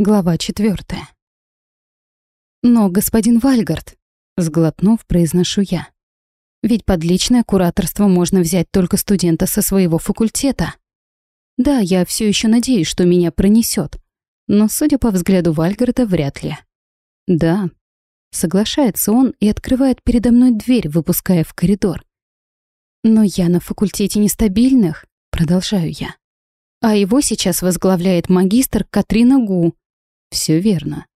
Глава четвертая. «Но, господин Вальгард», — сглотнув, произношу я, «ведь под личное кураторство можно взять только студента со своего факультета. Да, я все еще надеюсь, что меня пронесет, но, судя по взгляду Вальгарда, вряд ли. Да, соглашается он и открывает передо мной дверь, выпуская в коридор. Но я на факультете нестабильных, продолжаю я. А его сейчас возглавляет магистр Катрина Гу, все верно.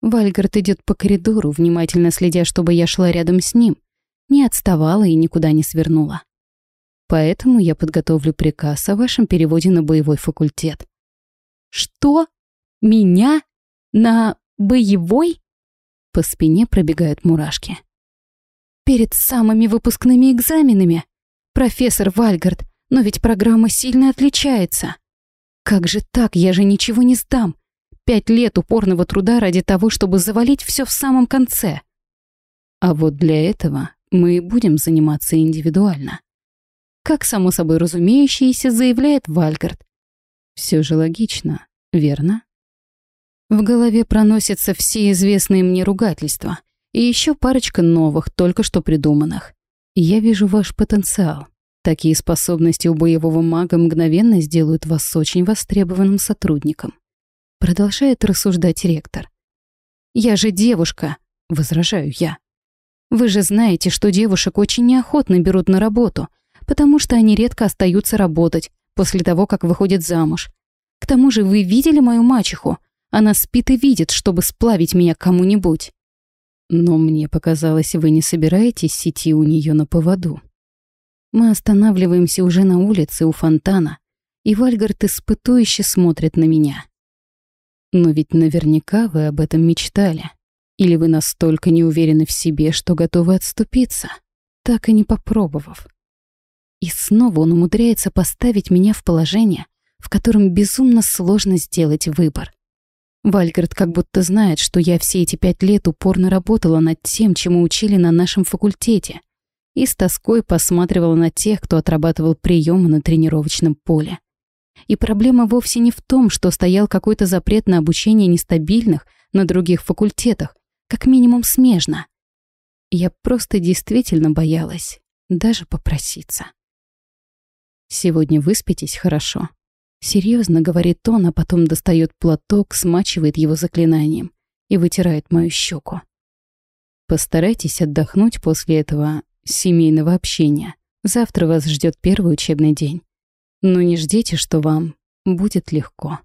Вальгард идет по коридору, внимательно следя, чтобы я шла рядом с ним, не отставала и никуда не свернула. Поэтому я подготовлю приказ о вашем переводе на боевой факультет. Что? Меня? На боевой? По спине пробегают мурашки. Перед самыми выпускными экзаменами? Профессор Вальгард, но ведь программа сильно отличается. Как же так? Я же ничего не сдам. Пять лет упорного труда ради того, чтобы завалить все в самом конце. А вот для этого мы и будем заниматься индивидуально. Как само собой разумеющееся заявляет Вальгард. Все же логично, верно? В голове проносятся все известные мне ругательства и еще парочка новых, только что придуманных. Я вижу ваш потенциал. Такие способности у боевого мага мгновенно сделают вас очень востребованным сотрудником. Продолжает рассуждать ректор. «Я же девушка», — возражаю я. «Вы же знаете, что девушек очень неохотно берут на работу, потому что они редко остаются работать после того, как выходят замуж. К тому же вы видели мою мачеху? Она спит и видит, чтобы сплавить меня кому-нибудь». Но мне показалось, вы не собираетесь идти у нее на поводу. Мы останавливаемся уже на улице у фонтана, и Вальгард испытующе смотрит на меня. Но ведь наверняка вы об этом мечтали. Или вы настолько не уверены в себе, что готовы отступиться, так и не попробовав. И снова он умудряется поставить меня в положение, в котором безумно сложно сделать выбор. Вальгард как будто знает, что я все эти пять лет упорно работала над тем, чему учили на нашем факультете, и с тоской посматривала на тех, кто отрабатывал приемы на тренировочном поле. И проблема вовсе не в том, что стоял какой-то запрет на обучение нестабильных на других факультетах, как минимум смежно. Я просто действительно боялась даже попроситься. «Сегодня выспитесь хорошо», — серьезно говорит он, а потом достает платок, смачивает его заклинанием и вытирает мою щеку. Постарайтесь отдохнуть после этого семейного общения. Завтра вас ждет первый учебный день. Но не ждите, что вам будет легко.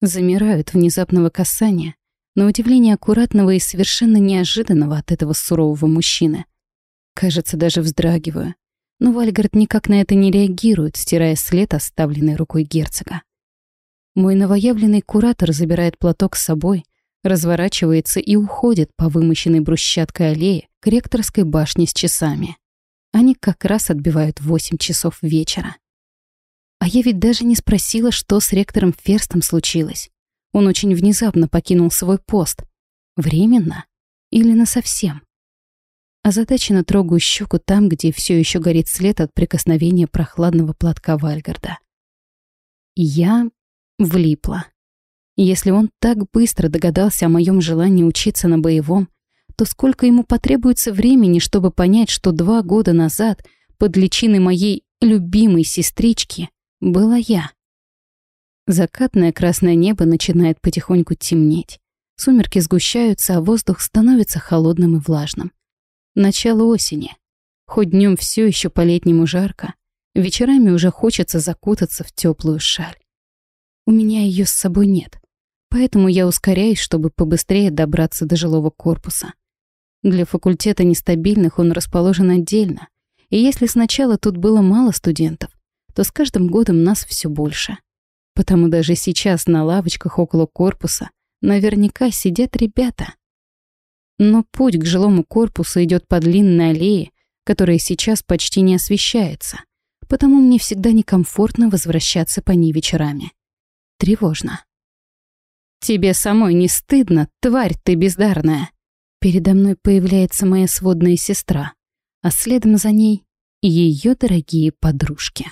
Замирают внезапного касания, на удивление аккуратного и совершенно неожиданного от этого сурового мужчины. Кажется, даже вздрагиваю. Но Вальгард никак на это не реагирует, стирая след, оставленный рукой герцога. Мой новоявленный куратор забирает платок с собой, разворачивается и уходит по вымощенной брусчаткой аллее к ректорской башне с часами. Они как раз отбивают восемь часов вечера. А я ведь даже не спросила, что с ректором Ферстом случилось. Он очень внезапно покинул свой пост. Временно? Или насовсем? Озадаченно трогаю щеку там, где все еще горит след от прикосновения прохладного платка Вальгарда. Я влипла. Если он так быстро догадался о моем желании учиться на боевом, то сколько ему потребуется времени, чтобы понять, что два года назад под личиной моей любимой сестрички была я. Закатное красное небо начинает потихоньку темнеть. Сумерки сгущаются, а воздух становится холодным и влажным. Начало осени. Хоть днем все еще по-летнему жарко, вечерами уже хочется закутаться в теплую шаль. У меня ее с собой нет, поэтому я ускоряюсь, чтобы побыстрее добраться до жилого корпуса. Для факультета нестабильных он расположен отдельно, и если сначала тут было мало студентов, то с каждым годом нас все больше. Потому даже сейчас на лавочках около корпуса наверняка сидят ребята. Но путь к жилому корпусу идет по длинной аллее, которая сейчас почти не освещается, потому мне всегда некомфортно возвращаться по ней вечерами. Тревожно. «Тебе самой не стыдно, тварь ты бездарная?» Передо мной появляется моя сводная сестра, а следом за ней — ее дорогие подружки.